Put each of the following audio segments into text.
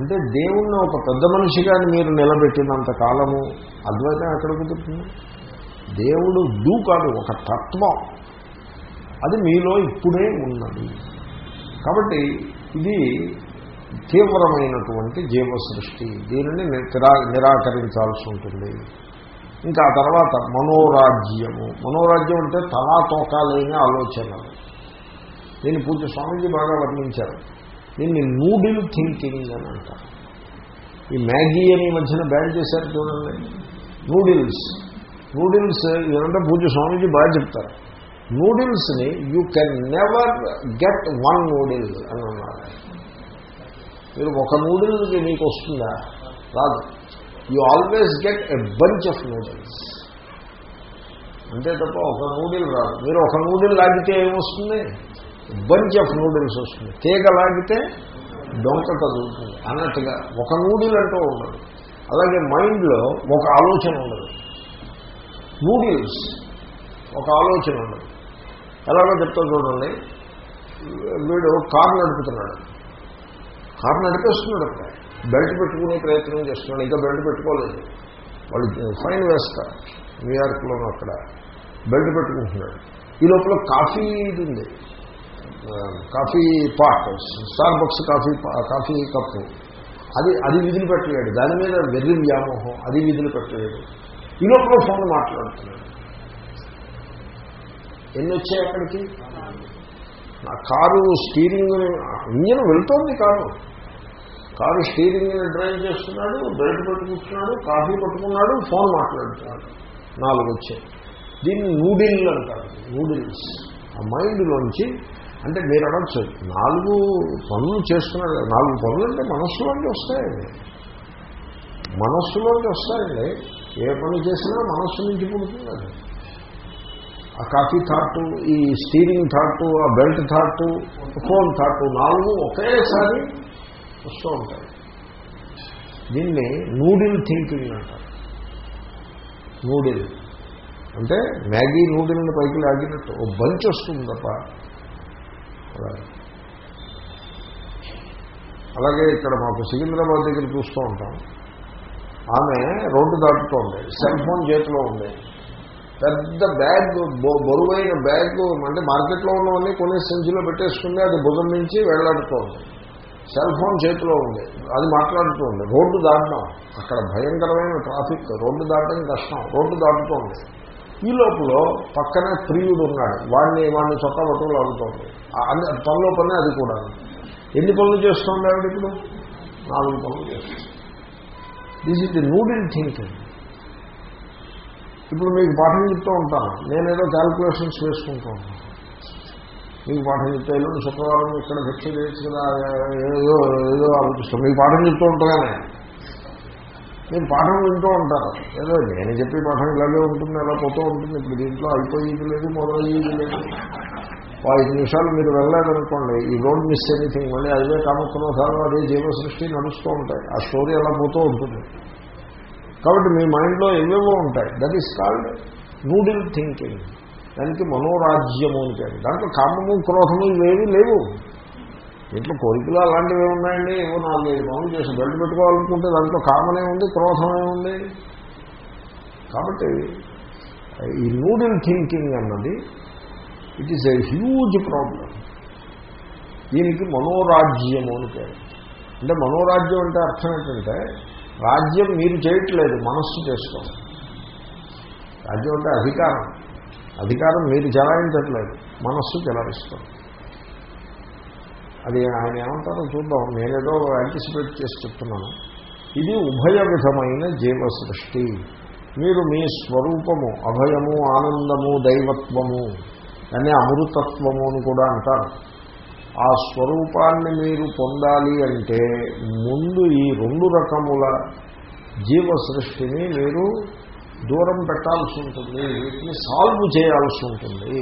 అంటే దేవుణ్ణి ఒక పెద్ద మనిషిగా మీరు నిలబెట్టినంత కాలము అద్వైతం ఎక్కడ కుదురుతుంది? దేవుడు డూ కాదు ఒక తత్వం. అది మీలో ఇప్పుడే ఉన్నది. కాబట్టి ఇది తీవ్రమైనటువంటి జీవ సృష్టి దీనిని నిరా నిరాకరించాల్సి ఉంటుంది. ఇంకా ఆ తర్వాత మనోరాజ్యము. మనోరాజ్యం అంటే తలా తోకాలేని ఆలోచనలు. దీన్ని పూజ స్వామీజీ బాగా వర్ణించారు. దీన్ని నూడిల్ థింకింగ్ అని అంటారు. ఈ మ్యాగీ అని మధ్యన బ్యాన్ చేశారు చూడండి. నూడిల్స్. నూడిల్స్ ఇదంతా పూజ స్వామీజీ బాగా చెప్తారు. నూడిల్స్ని you can never get one noodle అని అన్నారు. మీరు ఒక నూడిల్కి మీకు వస్తుందా? రాదు. You always get a bunch of noodles అంతే తప్ప ఒక నూడిల్ రాదు. మీరు ఒక నూడిల్ లాగితే ఏమొస్తుంది? బంచ్ ఆఫ్ నూడిల్స్ వస్తుంది. తీగ లాగితే డొంక కదులుతుంది. అన్నట్టుగా ఒక నూడిల్ అంటూ ఉండదు. అలాగే మైండ్లో ఒక ఆలోచన ఉండదు. నూడిల్స్ ఒక ఆలోచన ఉండదు. ఎలాగో చెప్తా చూడండి. వీడు కారు నడుపుతున్నాడు. కారు నడిపేస్తున్నాడు అక్కడ. బెల్ట్ పెట్టుకునే ప్రయత్నం చేస్తున్నాడు. ఇంకా బెల్ట్ పెట్టుకోలేదు. వాళ్ళు ఫైన్ వేస్తారు. న్యూయార్క్లోనూ అక్కడ బెల్ట్ పెట్టుకుంటున్నాడు. ఈ లోపల కాఫీ ఇది ఉంది. Coffee pot Starbucks coffee coffee cup. అది అది విధులు పెట్టలేడు. దాని మీద వెర్రి వ్యామోహం అది విధులు పెట్టలేడు. ఈ లోపల ఫోన్ మాట్లాడుతున్నాడు. ఎన్ని వచ్చాయి అక్కడికి? నా కారు స్టీరింగ్ ఇంజన్ వెళ్తోంది కారు. కారు స్టీరింగ్ డ్రైవ్ చేస్తున్నాడు బెల్ట్ పట్టుకుంటున్నాడు కాఫీ పట్టుకున్నాడు ఫోన్ మాట్లాడుతున్నాడు. నాలుగు వచ్చాయి. దీన్ని నూడిల్ అంటారు. నూడిల్స్. ఆ మైండ్లోంచి అంటే మీరు అనొచ్చు నాలుగు పనులు చేస్తున్నాడు నాలుగు పనులు అంటే మనస్సులోంచి వస్తాయండి. మనస్సులోంచి వస్తాయండి. ఏ పని చేసినా మనస్సు నుంచి పుడుతుంది అది ఆ కాఫీ థాట్ ఈ స్టీరింగ్ థాట్ ఆ బెల్ట్ థాట్ ఫోన్ థాట్ నాలుగు ఒకేసారి వస్తూ ఉంటాయి. దీన్ని నూడిల్ థింకింగ్ అంటారు. నూడిల్. అంటే మ్యాగీ నూడిల్ని పైకి లాగినట్టు ఓ బంచ్ వస్తుంది తప్ప అలాగే అలాగే ఇక్కడ మాకు సికింద్రాబాద్ దగ్గర చూస్తూ ఉంటాం. ఆమె రోడ్డు దాటుతోంది సెల్ ఫోన్ చేతిలో ఉంది. పెద్ద బ్యాగ్ బరువైన బ్యాగ్ అంటే మార్కెట్లో ఉన్నవన్నీ కొన్ని సంచిలో పెట్టేసుకుంది అది భుజం నుంచి వెళ్ళాడుతోంది సెల్ ఫోన్ చేతిలో ఉంది. అది మాట్లాడుతోంది రోడ్డు దాటడం అక్కడ భయంకరమైన ట్రాఫిక్. రోడ్డు దాటడం కష్టం. రోడ్డు దాటుతోంది ఈ లోపల పక్కనే ప్రియుడు ఉన్నాడు. వాడిని వాడిని చొక్క పట్టుకులు ఆడుతోంది అన్ని పనిలో పని అది కూడా. ఎన్ని పనులు చేస్తుంది ఆవిడ ఇప్పుడు? నాలుగు పనులు చేస్తుంది this is the noodle thinking ఇప్పుడు మీకు పాఠం చెప్తూ ఉంటాను. నేనేదో క్యాల్కులేషన్స్ వేసుకుంటూ ఉంటాను. మీకు పాఠం చెప్తే ఎల్లుండి శుక్రవారం ఇక్కడ భిక్ష చేయొచ్చు కదా ఏదో ఏదో ఆలోచిస్తాం. మీకు పాఠం చెప్తూ ఉంటానే మీరు పాఠం వింటూ ఉంటారు ఏదో నేను చెప్పే పాఠం ఇలాగే ఉంటుంది అలా పోతూ ఉంటుంది. ఇప్పుడు దీంట్లో అయిపోయేది లేదు మొదలయ్యేది లేదు. ఓ ఐదు నిమిషాలు మీరు వెళ్ళలేదనుకోండి ఈ డోంట్ మిస్ ఎనీథింగ్ మళ్ళీ అదే కామక్రోధాలు అదే జీవ సృష్టి నడుస్తూ ఉంటాయి. ఆ స్టోరీ అలా పోతూ ఉంటుంది. కాబట్టి మీ మైండ్లో ఏవేవో ఉంటాయి. That is called noodle thinking దానికి మనోరాజ్యము అని దాంట్లో కామము క్రోధము ఇవేవి లేవు. దీంట్లో కోరికలు అలాంటివి ఉన్నాయండి. ఏవో నాలుగు ఐదు పనులు చేసి బెల్ట్ పెట్టుకోవాలనుకుంటే దాంట్లో కామనే ఉంది క్రోధమే ఉంది. కాబట్టి ఈ నూడిల్ థింకింగ్ అన్నది it is a huge problem దీనికి మనోరాజ్యము అని పేరు. అంటే మనోరాజ్యం అంటే అర్థం ఏంటంటే రాజ్యం మీరు చేయట్లేదు మనస్సు చేసుకోండి రాజ్యం అంటే అధికారం. అధికారం మీరు చెలాయించట్లేదు మనస్సు చెలాయిస్తుంది. అది ఆయన ఏమంటారో చూద్దాం. నేనేదో యాంటిసిపేట్ చేసి చెప్తున్నాను. ఇది ఉభయ విధమైన జీవ సృష్టి మీరు మీ స్వరూపము అభయము ఆనందము దైవత్వము అనే అమృతత్వము అని కూడా అంటారు. ఆ స్వరూపాన్ని మీరు పొందాలి అంటే ముందు ఈ రెండు రకముల జీవ సృష్టిని మీరు దూరం పెట్టాల్సి ఉంటుంది. వీటిని సాల్వ్ చేయాల్సి ఉంటుంది.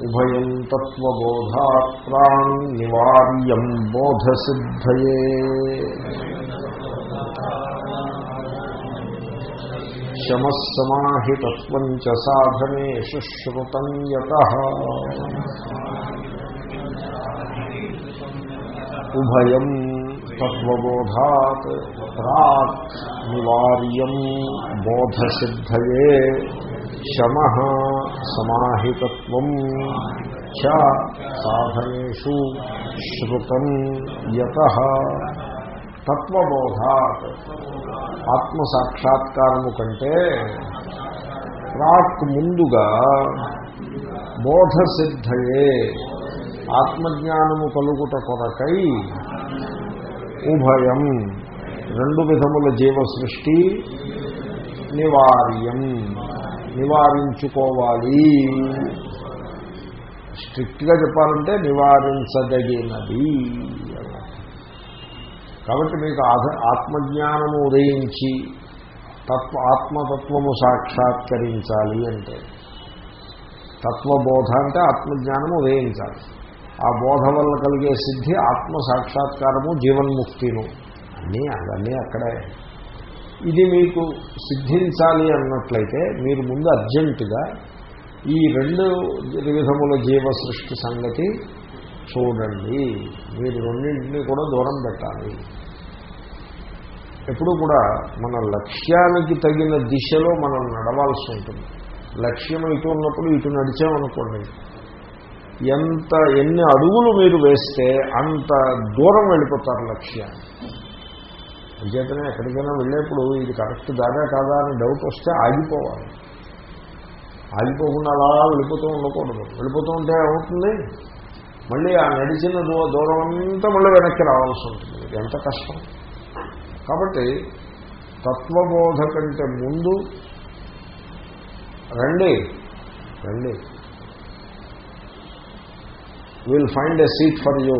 ఉభయం తత్వబోధాత్ ప్రాణ్ నివార్యం బోధసిద్ధయే. శమస్సమాహితత్వం చ సాధనేషు శ్రుతం యత. ఉభయం తత్వబోధాత్ ప్రాక్ నివార్యం బోధసిద్ధయే. శమ సమాహిత సమాహితత్వం చ సాధనేషు శ్రుతం యత. తత్వబోధాత్ ఆత్మసాక్షాత్కారము కంటే ప్రాక్ ముందుగా బోధసిద్ధయే ఆత్మజ్ఞానము కలుగుట కొరకై ఉభయం. రెండు విధముల జీవ సృష్టి నివార్యం. నివారించుకోవాలి. స్ట్రిక్ట్గా చెప్పాలంటే నివారించదగినది కాబట్టి మీకు ఆత్మజ్ఞానము ఉదయించి తత్వ ఆత్మతత్వము సాక్షాత్కరించాలి అంటే. తత్వబోధ అంటే ఆత్మజ్ఞానము ఉదయించాలి. ఆ బోధ వల్ల కలిగే సిద్ధి ఆత్మ సాక్షాత్కారము జీవన్ముక్తిను. అన్నీ అవన్నీ అక్కడే. ఇది మీకు సిద్ధించాలి అన్నట్లయితే మీరు ముందు అర్జెంటుగా ఈ రెండు విధముల జీవ సృష్టి సంగతి చూడండి. మీరు రెండింటినీ కూడా దూరం పెట్టాలి. ఎప్పుడు కూడా మన లక్ష్యానికి తగిన దిశలో మనం నడవాల్సి ఉంటుంది. లక్ష్యం ఇటు ఉన్నప్పుడు ఇటు నడిచామనుకోండి ఎంత ఎన్ని అడుగులు మీరు వేస్తే అంత దూరం వెళ్ళిపోతారు లక్ష్యాన్ని అంచేతనే ఎక్కడికైనా వెళ్ళేప్పుడు ఇది కరెక్ట్ దాదా కాదా అని డౌట్ వస్తే ఆగిపోవాలి. ఆగిపోకుండా అలా వెళ్ళిపోతూ ఉండకూడదు. వెళ్ళిపోతూ ఉంటే ఏమవుతుంది మళ్ళీ ఆ నడిచిన దూరం అంతా మళ్ళీ వెనక్కి రావాల్సి ఉంటుంది. ఎంత కష్టం? కాబట్టి తత్వబోధ కంటే ముందు రండి. రండి. Will find a seat for you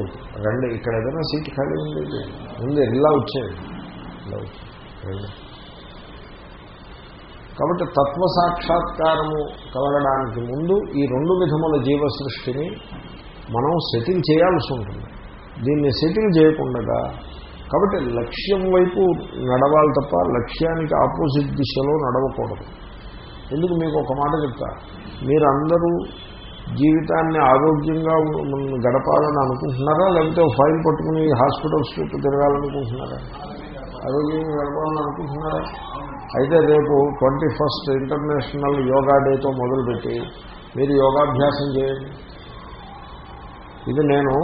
రండి. ఇక్కడ ఏదైనా సీట్ ఖాళీ ఉంది. ఉంది ఇలా వచ్చేది ఇలా వచ్చేది రండి. కాబట్టి తత్వ సాక్షాత్కారము కలగడానికి ముందు ఈ రెండు విధముల జీవ సృష్టిని మనం సెటిల్ చేయాల్సి ఉంటుంది. దీన్ని సెటిల్ చేయకుండా కాబట్టి లక్ష్యం వైపు నడవాలి తప్ప లక్ష్యానికి ఆపోజిట్ దిశలో నడవకూడదు. ఎందుకు మీకు ఒక మాట చెప్తా? మీరందరూ జీవితాన్ని ఆరోగ్యంగా గడపాలని అనుకుంటున్నారా? లేకపోతే ఫైల్ పట్టుకుని హాస్పిటల్స్ చుట్టూ తిరగాలనుకుంటున్నారా? ఆరోగ్యంగా గడపాలని అనుకుంటున్నారా? అయితే రేపు ట్వంటీ ఫస్ట్ ఇంటర్నేషనల్ యోగా డేతో మొదలుపెట్టి మీరు యోగాభ్యాసం చేయండి. ఇది నేను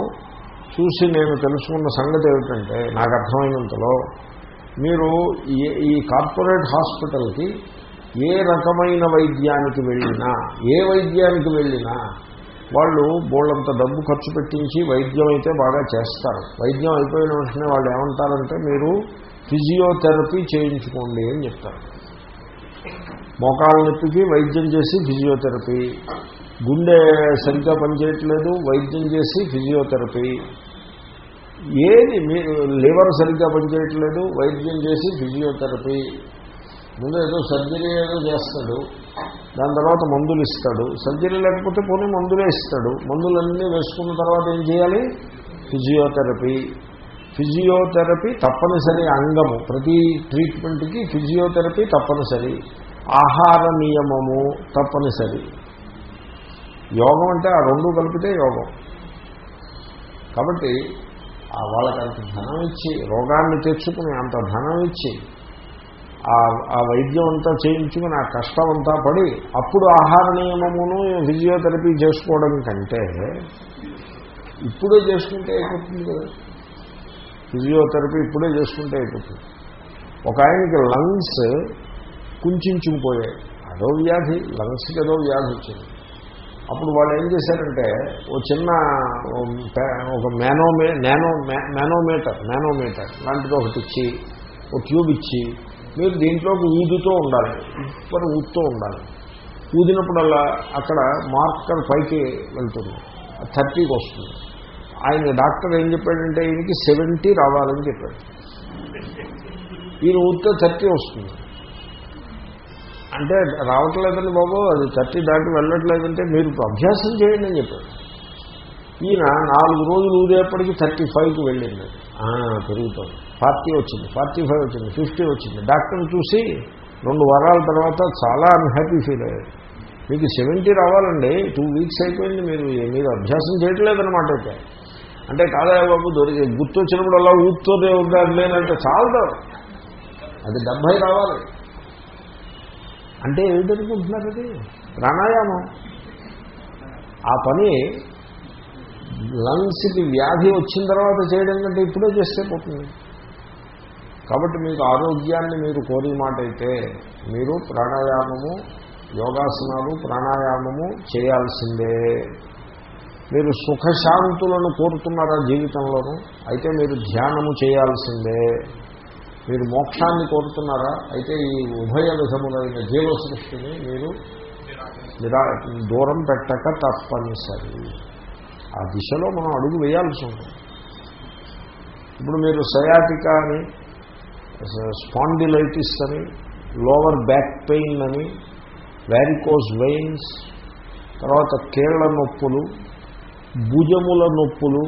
చూసి నేను తెలుసుకున్న సంగతి ఏమిటంటే నాకు అర్థమైనంతలో మీరు ఈ కార్పొరేట్ హాస్పిటల్కి ఏ రకమైన వైద్యానికి వెళ్ళినా ఏ వైద్యానికి వెళ్ళినా వాళ్ళు బోళ్ళంత డబ్బు ఖర్చు పెట్టించి వైద్యం అయితే బాగా చేస్తారు. వైద్యం అయిపోయిన వెంటనే వాళ్ళు ఏమంటారంటే మీరు ఫిజియోథెరపీ చేయించుకోండి అని చెప్తారు. మోకాళ్ళ నొప్పికి వైద్యం చేసి ఫిజియోథెరపీ. గుండె సరిగ్గా పనిచేయట్లేదు వైద్యం చేసి ఫిజియోథెరపీ. ఏది మీరు లివర్ సరిగ్గా పనిచేయట్లేదు వైద్యం చేసి ఫిజియోథెరపీ. ముందు ఏదో సర్జరీ ఏదో చేస్తాడు దాని తర్వాత మందులు ఇస్తాడు. సర్జరీ లేకపోతే పోనీ మందులే ఇస్తాడు. మందులన్నీ వేసుకున్న తర్వాత ఏం చేయాలి? ఫిజియోథెరపీ. ఫిజియోథెరపీ తప్పనిసరి అంగము. ప్రతి ట్రీట్మెంట్కి ఫిజియోథెరపీ తప్పనిసరి. ఆహార నియమము తప్పనిసరి. యోగం అంటే ఆ రెండు కలిపితే యోగం. కాబట్టి వాళ్ళకి అంత ధనం ఇచ్చి రోగాన్ని తెచ్చుకుని అంత ధనం ఇచ్చి ఆ వైద్యం అంతా చేయించుకుని ఆ కష్టం అంతా పడి అప్పుడు ఆహార నియమమును ఫిజియోథెరపీ చేసుకోవడం కంటే ఇప్పుడే చేసుకుంటే అయిపోతుంది కదా? ఫిజియోథెరపీ ఇప్పుడే చేసుకుంటే అయిపోతుంది. ఒక ఆయనకి లంగ్స్ కుంచుకుపోయాయి అదో వ్యాధి లంగ్స్కి ఏదో వ్యాధి వచ్చింది. అప్పుడు వాళ్ళు ఏం చేశారంటే ఓ చిన్న ఒక మేనోమే నానో మేనోమీటర్ మేనోమీటర్ లాంటిది ఒకటి ఇచ్చి ఒక ట్యూబ్ ఇచ్చి మీరు దీంట్లోకి ఊదుతూ ఉండాలి ఇప్పుడు ఊదుతూ ఉండాలి. ఊదినప్పుడల్లా అక్కడ మార్కర్ పైకి వెళ్తుంది థర్టీకి వస్తుంది. ఆయన డాక్టర్ ఏం చెప్పాడంటే ఈయనకి సెవెంటీ రావాలని చెప్పాడు. ఈయన ఊరితో థర్టీ వస్తుంది. అంటే రావట్లేదండి బాబు అది థర్టీ దాటి వెళ్ళట్లేదంటే మీరు అభ్యాసం చేయండి అని చెప్పాడు. ఈయన నాలుగు రోజులు ఊదేపటికి థర్టీ ఫైవ్కి వెళ్ళింది. పెరుగుతుంది ఫార్టీ వచ్చింది ఫార్టీ ఫైవ్ వచ్చింది ఫిఫ్టీ వచ్చింది. డాక్టర్ని చూసి రెండు వారాల తర్వాత చాలా అన్హ్యాపీ ఫీల్ అయ్యాడు. మీకు సెవెంటీ రావాలండి టూ వీక్స్ అయిపోయింది మీరు మీరు అభ్యాసం చేయట్లేదనమాట అయితే. అంటే కాదా బాబు దొరికి గుర్తు వచ్చినప్పుడు అలా ఊపుతూనే ఉండాలి లేనంటే చాలదు అది డెబ్భై రావాలి అంటే ఏమిటనుకుంటున్నారు అది? ప్రాణాయామం. ఆ పని లంగ్స్కి వ్యాధి వచ్చిన తర్వాత చేయడం కంటే ఇప్పుడే చేస్తే పోతుంది. కాబట్టి మీకు ఆరోగ్యాన్ని మీరు కోరి మాట అయితే మీరు ప్రాణాయామము యోగాసనాలు ప్రాణాయామము చేయాల్సిందే. మీరు సుఖశాంతులను కోరుతున్నారా జీవితంలోనూ? అయితే మీరు ధ్యానము చేయాల్సిందే. మీరు మోక్షాన్ని కోరుతున్నారా? అయితే ఈ ఉభయ విధములైన జీవ సృష్టిని మీరు నిరా దూరం పెట్టక తప్పనిసరి. ఆ దిశలో మనం అడుగు వేయాల్సి ఉంటుంది. ఇప్పుడు మీరు సయాటికా అని స్పాండిలైటిస్ అని లోవర్ బ్యాక్ పెయిన్ అని వ్యారికోస్ వెయిన్స్ తర్వాత కేరళ నొప్పులు భుజముల నొప్పులు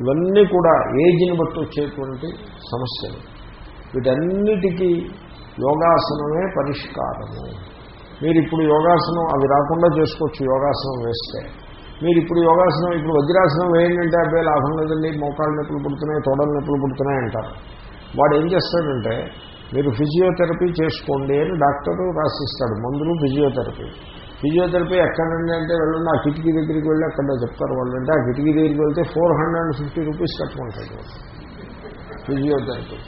ఇవన్నీ కూడా ఏజ్ని బట్టి వచ్చేటువంటి సమస్యలు. వీటన్నిటికీ యోగాసనమే పరిష్కారము. మీరు ఇప్పుడు యోగాసనం అవి రాకుండా చేసుకోవచ్చు యోగాసనం వేస్తే. మీరు ఇప్పుడు యోగాసనం ఇప్పుడు వజ్రాసనం వేయండి అబ్బాయి లాభం లేదండి మోకాళ్ళ నొప్పులు పుడుతున్నాయి తోడల నొప్పులు పుడుతున్నాయి అంటారు. వాడు ఏం చేస్తాడంటే మీరు ఫిజియోథెరపీ చేసుకోండి అని డాక్టరు రాసిస్తాడు మందులు ఫిజియోథెరపీ. ఫిజియోథెరపీ ఎక్కడండి అంటే వెళ్ళండి ఆ కిటికీ దగ్గరికి వెళ్ళి అక్కడ చెప్తారు వాళ్ళు. అంటే ఆ కిటికీ దగ్గరికి వెళ్తే ఫోర్ హండ్రెడ్ ఫిఫ్టీ రూపీస్ కట్టుకుంటాడు ఫిజియోథెరపీ.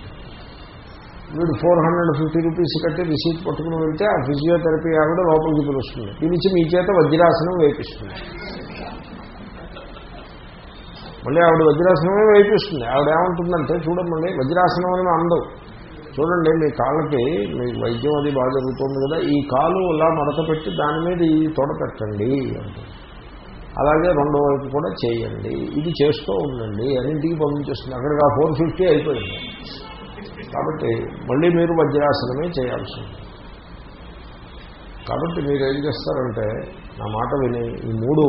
వీడు ఫోర్ హండ్రెడ్ ఫిఫ్టీ రూపీస్ కట్టి రిసీట్ పట్టుకుని వెళ్తే ఆ ఫిజియోథెరపీ ఆవిడ లోపలికి పిలుస్తుంది. పిలిచి మీ చేత వజ్రాసనం వేపిస్తుంది. మళ్ళీ ఆవిడ వజ్రాసనమే వేపిస్తుంది. ఆవిడ ఏమంటుందంటే చూడమండి వజ్రాసనం అని అందవు చూడండి మీ కాళ్ళకి మీ వైద్యం అది బాగా జరుగుతుంది కదా ఈ కాలు ఇలా మడత పెట్టి దాని మీద ఈ తొడ పెట్టండి అలాగే రెండో వైపు కూడా చేయండి. ఇది చేస్తూ ఉండండి అన్నింటికి పంపించేస్తుంది. అక్కడికి ఆ ఫోర్ ఫిఫ్టీ అయిపోయింది. కాబట్టి మళ్ళీ మీరు వజ్రాసనమే చేయాల్సి ఉంది కాబట్టి మీరు ఏం చేస్తారంటే నా మాట విని ఈ మూడు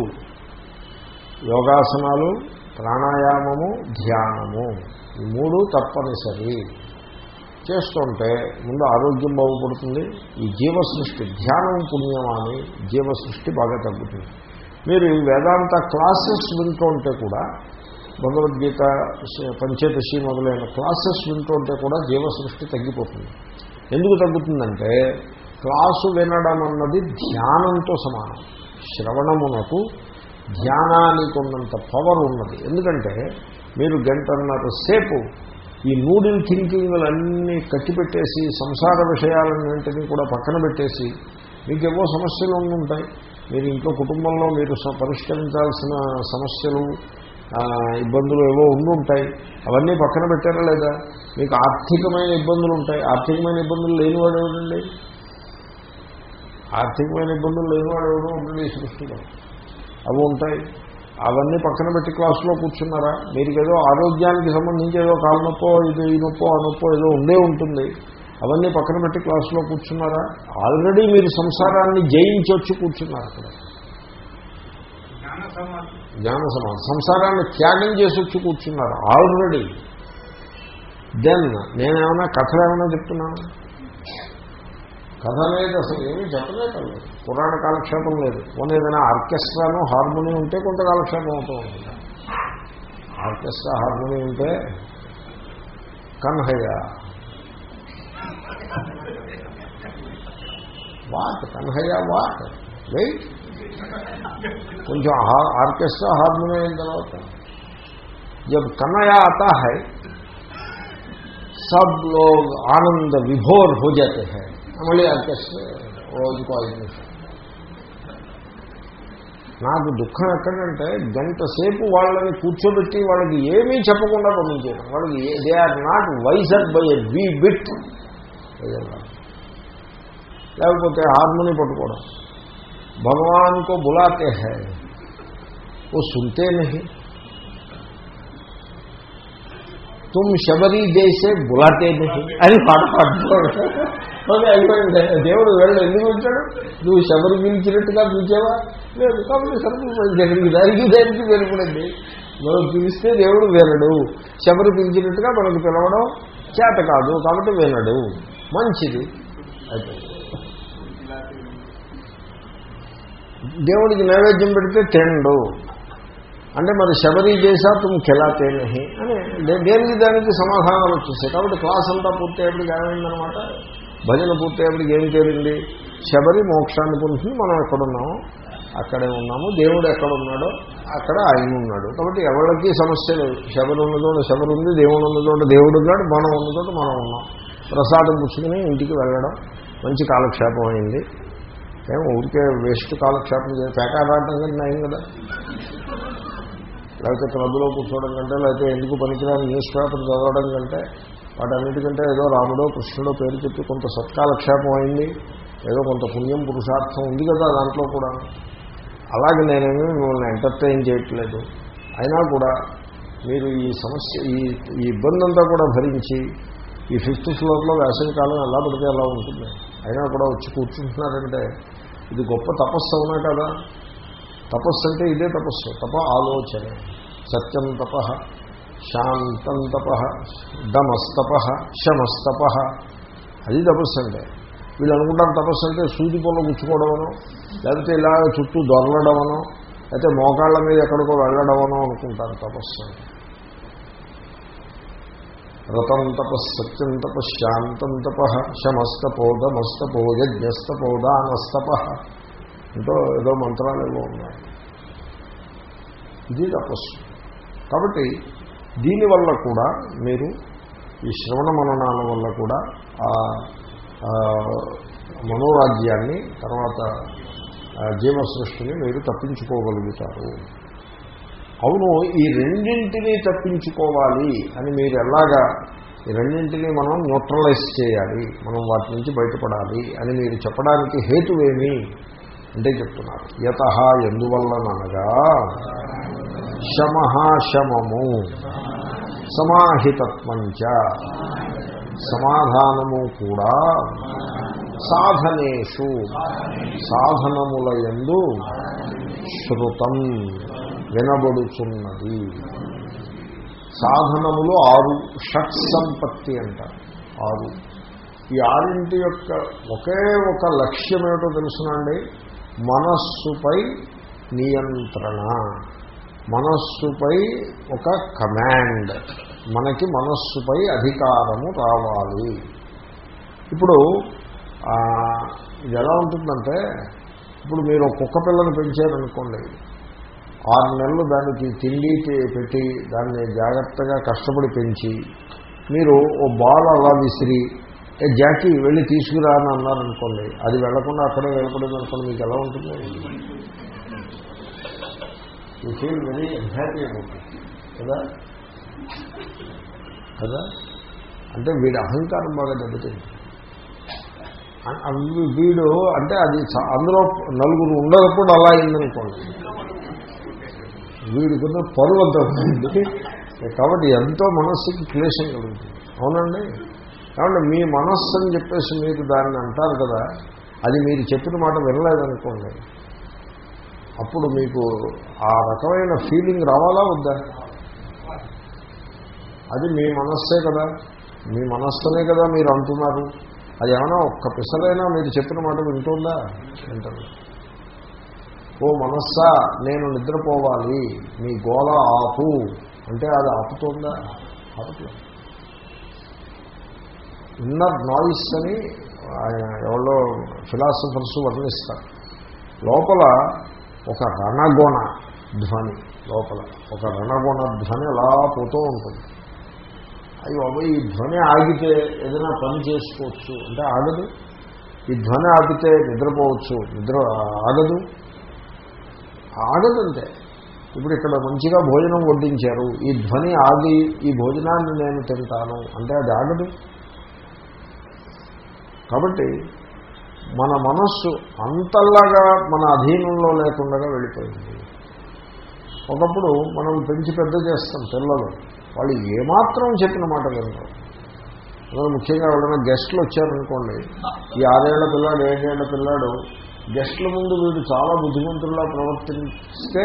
యోగాసనాలు ప్రాణాయామము ధ్యానము ఈ మూడు తప్పనిసరి. చేస్తుంటే ముందు ఆరోగ్యం బాగుపడుతుంది ఈ జీవసృష్టి ధ్యానం పుణ్యమా అని జీవ జీవసృష్టి బాగా తగ్గుతుంది. మీరు ఈ వేదాంత క్లాసెస్ వింటూ ఉంటే కూడా భగవద్గీత పంచదశి మొదలైన క్లాసెస్ వింటూ ఉంటే కూడా జీవసృష్టి తగ్గిపోతుంది. ఎందుకు తగ్గుతుందంటే క్లాసు వినడం అన్నది ధ్యానంతో సమానం. శ్రవణమునకు ధ్యానానికి ఉన్నంత పవర్ ఉన్నది. ఎందుకంటే మీరు గంటన్నర సేపు ఈ నూడిల్ థింకింగ్లన్నీ కట్టిపెట్టేసి సంసార విషయాలన్నింటినీ కూడా పక్కన పెట్టేసి మీకేవో సమస్యలు ఉంటాయి. మీరు ఇంట్లో కుటుంబంలో మీరు పరిష్కరించాల్సిన సమస్యలు ఇబ్బందులు ఏవో ఉండుంటాయి అవన్నీ పక్కన పెట్టారా లేదా? మీకు ఆర్థికమైన ఇబ్బందులు ఉంటాయి. ఆర్థికమైన ఇబ్బందులు లేనివాడు ఎవరండి? ఆర్థికమైన ఇబ్బందులు లేనివాడు ఎవరు? ఉంటుంది సృష్టిలో. అవి ఉంటాయి. అవన్నీ పక్కన పెట్టి క్లాసులో కూర్చున్నారా? మీరు ఏదో ఆరోగ్యానికి సంబంధించి ఏదో కాలు ఇది ఈ నొప్పో ఆ నొప్పో ఏదో ఉండే ఉంటుంది. అవన్నీ పక్కన పెట్టి క్లాసులో కూర్చున్నారా? ఆల్రెడీ మీరు సంసారాన్ని జయించొచ్చి కూర్చున్నారు అక్కడ. జ్ఞాన సమాధి. సంసారాన్ని త్యాగం చేసి వచ్చి కూర్చున్నారు ఆల్రెడీ. దెన్ నేనేమైనా కథలు ఏమైనా చెప్తున్నాను? కథ లేదు అసలు ఏమీ చెప్పలేదు పురాణ కాలక్షేపం లేదు పోనీ ఏదైనా ఆర్కెస్ట్రాను హార్మోనియం ఉంటే కొంత కాలక్షేపం అవుతూ ఉంటుంది ఆర్కెస్ట్రా హార్మోనియం ఉంటే Kanhaiya what Kanhaiya what wait కొంచెం ఆర్కెస్ట్రా హార్మోనియం అయిన తర్వాత जब कन्हैया आता है सब लोग आनंद विभोर हो जाते हैं మళ్ళీ ఆర్కెస్ట్రా రోజుకో ఐదు నిమిషాలు నాకు దుఃఖం ఎక్కడంటే గంట సేపు వాళ్ళని కూర్చోబెట్టి వాళ్ళకి ఏమీ చెప్పకుండా పంపించేయడం వాళ్ళకి they are not wiser by a wee bit లేకపోతే హార్మోని పట్టుకోవడం భగవాన్ కో బులాతే హై वो सुनते नहीं तुम शबरी जैसे बुलाते नहीं అని పాట పాడుతున్నాడు ఓకే అయిపోయింది. దేవుడు వెళ్ళి ఎందుకు వచ్చాడు? నువ్వు శబరి పిలిచినట్టుగా పిలిచావా? లేదు కాబట్టి సరుకులు జరిగి దానికి దానికి వెళ్ళిపోయింది. మనం పిలిస్తే దేవుడు వినడు. శబరి పిలిచినట్టుగా మనకు పిలవడం చేత కాదు కాబట్టి వినడు. మంచిది. అయిపోయింది దేవుడికి నైవేద్యం పెడితే తినడు అంటే మరి శబరి చేసా తుమ్ కెలాతే తేనహి అని. దేనికి దానికి సమాధానాలు వచ్చేసాయి. కాబట్టి క్లాస్ అంతా పూర్తయ్యేప్పటికి ఏమైందనమాట భజన పూర్తయ్యేపటికి ఏం తేలింది శబరి మోక్షాన్ని పొందుతుంది మనం ఎక్కడున్నాము అక్కడే ఉన్నాము. దేవుడు ఎక్కడ ఉన్నాడో అక్కడ ఆయన ఉన్నాడు. కాబట్టి ఎవరికి సమస్య లేదు. శబరి ఉన్నదోట శబరి ఉంది దేవుడు ఉన్నదోట దేవుడు ఉన్నాడు మనం ఉన్నదోట మనం ఉన్నాం. ప్రసాదం పుచ్చుకుని ఇంటికి వెళ్ళడం మంచి కాలక్షేపం అయింది. ఏమో ఊరికే వేస్ట్ కాలక్షేపం చేసి పేకాడటం కంటే అయింది కదా? లేకపోతే క్లబ్లో కూర్చోవడం కంటే లేకపోతే ఎందుకు పనికిరాని న్యూస్ పేపర్ చదవడం కంటే వాటన్నిటికంటే ఏదో రాముడో కృష్ణుడో పేరు చెప్పి కొంత సత్కాలక్షేపం అయింది ఏదో కొంత పుణ్యం పురుషార్థం ఉంది కదా దాంట్లో కూడా. అలాగే నేనేమి మిమ్మల్ని ఎంటర్టైన్ చేయట్లేదు. అయినా కూడా మీరు ఈ సమస్య ఈ ఈ ఇబ్బంది అంతా కూడా భరించి ఈ ఫిఫ్త్ ఫ్లోర్లో వేసవికాలం ఎలా పడితే ఎలా ఉంటుంది. అయినా కూడా వచ్చి కూర్చుంటున్నారంటే ఇది గొప్ప తపస్సు అవునా కదా? తపస్సు అంటే ఇదే తపస్సు తప ఆలోచన సత్యం తప. శాంతం తప దమస్తప శమస్తప. అది తపస్సు అంటే. వీళ్ళు అనుకుంటారు తపస్సు అంటే సూది పొల గుచ్చుకోవడమనో లేకపోతే ఇలా చుట్టూ దొరలడమనో లేకపోతే మోకాళ్ళ మీద ఎక్కడికో వెళ్ళడమనో అనుకుంటారు తపస్సు అంటే. రతం తప సత్యం తప శాంతం తప శమస్తపోదమస్తపో యజ్ఞస్తపోదానస్తప ఎంతో ఏదో మంత్రాలు ఏవో ఉన్నాయి. ఇది తపస్సు. కాబట్టి దీనివల్ల కూడా మీరు ఈ శ్రవణ మననాల వల్ల కూడా ఆ మనోరాజ్యాన్ని తర్వాత జీవ సృష్టిని మీరు తప్పించుకోగలుగుతారు. అవును ఈ రెండింటినీ తప్పించుకోవాలి అని మీరు ఎలాగా ఈ రెండింటినీ మనం న్యూట్రలైజ్ చేయాలి మనం వాటి నుంచి బయటపడాలి అని మీరు చెప్పడానికి హేతువేమి అంటే చెప్తున్నారు. యత ఎందువల్లనగా శమ శమము. సమాహితత్వంచ సమాధానము కూడా సాధనేషు. సాధనముల యందు శృతం వినబడుచున్నది. సాధనములు ఆరు షట్ సంపత్తి అంటారు ఆరు. ఈ ఆరింటి యొక్క ఒకే ఒక లక్ష్యం ఏమిటో తెలుసునండి? మనస్సుపై నియంత్రణ. మనస్సుపై ఒక కమాండ్. మనకి మనస్సుపై అధికారము రావాలి. ఇప్పుడు ఇది ఎలా ఉంటుందంటే ఇప్పుడు మీరు కుక్క పిల్లని పెంచారనుకోండి. ఆరు నెలలు దానికి తిండి పెట్టి దాన్ని జాగ్రత్తగా కష్టపడి పెంచి మీరు ఓ బాల్ అలా విసిరి ఏ జాకీ వెళ్ళి తీసుకురా అని అన్నారనుకోండి. అది వెళ్ళకుండా అక్కడే వెళ్ళకూడదు అనుకోండి మీకు ఎలా ఉంటుంది? You feel very happy about కదా? కదా? అంటే వీడి అహంకారం బాగా దెబ్బతింది. వీడు అంటే అది అందులో నలుగురు ఉండకపోతే అలా అయిందనుకోండి. వీడికున్న పరువు అంత కాబట్టి ఎంతో మనస్సుకి క్లేశం కలుగుతుంది. అవునండి? కాబట్టి మీ మనస్సు అని చెప్పేసి మీరు దాన్ని అంటారు కదా అది మీరు చెప్పిన మాట వినలేదనుకోండి. అప్పుడు మీకు ఆ రకమైన ఫీలింగ్ రావాలా వద్దా? అది మీ మనస్సే కదా. మీ మనస్సునే కదా మీరు అంటున్నారు. అది ఏమైనా ఒక్క పిసరైనా మీరు చెప్పిన మాట వింటుందా? వింటుంది. ఓ మనస్సా నేను నిద్రపోవాలి. మీ గోల ఆపు. అంటే అది ఆపుతుందా? ఆపుతుంది. ఇన్నర్ నాయిస్ అని ఆయన ఎవరో ఫిలాసఫర్స్ వర్ణిస్తారు. లోపల ఒక రణగుణ ధ్వని లోపల. ఒక రణగుణ ధ్వని అలా పోతూ ఉంటుంది. అయ్యి బాబా ఈ ధ్వని ఆగితే ఏదైనా పని చేసుకోవచ్చు. అంటే ఆగదు. ఈ ధ్వని ఆగితే నిద్రపోవచ్చు. నిద్ర ఆగదు. ఆగదంటే ఇప్పుడు ఇక్కడ మంచిగా భోజనం వడ్డించారు. ఈ ధ్వని ఆగి ఈ భోజనాన్ని నేను తింటాను. అంటే అది ఆగదు. కాబట్టి మన మనస్సు అంతల్లాగా మన అధీనంలో లేకుండా వెళ్ళిపోయింది. ఒకప్పుడు మనం పెంచి పెద్ద చేస్తాం పిల్లలు. వాళ్ళు ఏమాత్రం చెప్పిన మాట వినరు. మనం ముఖ్యంగా ఎవరైనా గెస్టులు వచ్చారనుకోండి ఈ ఆరేళ్ళ పిల్లాడు ఏడేళ్ళ పిల్లాడు గెస్టుల ముందు వీడు చాలా బుద్ధిమంతుల్లా ప్రవర్తిస్తే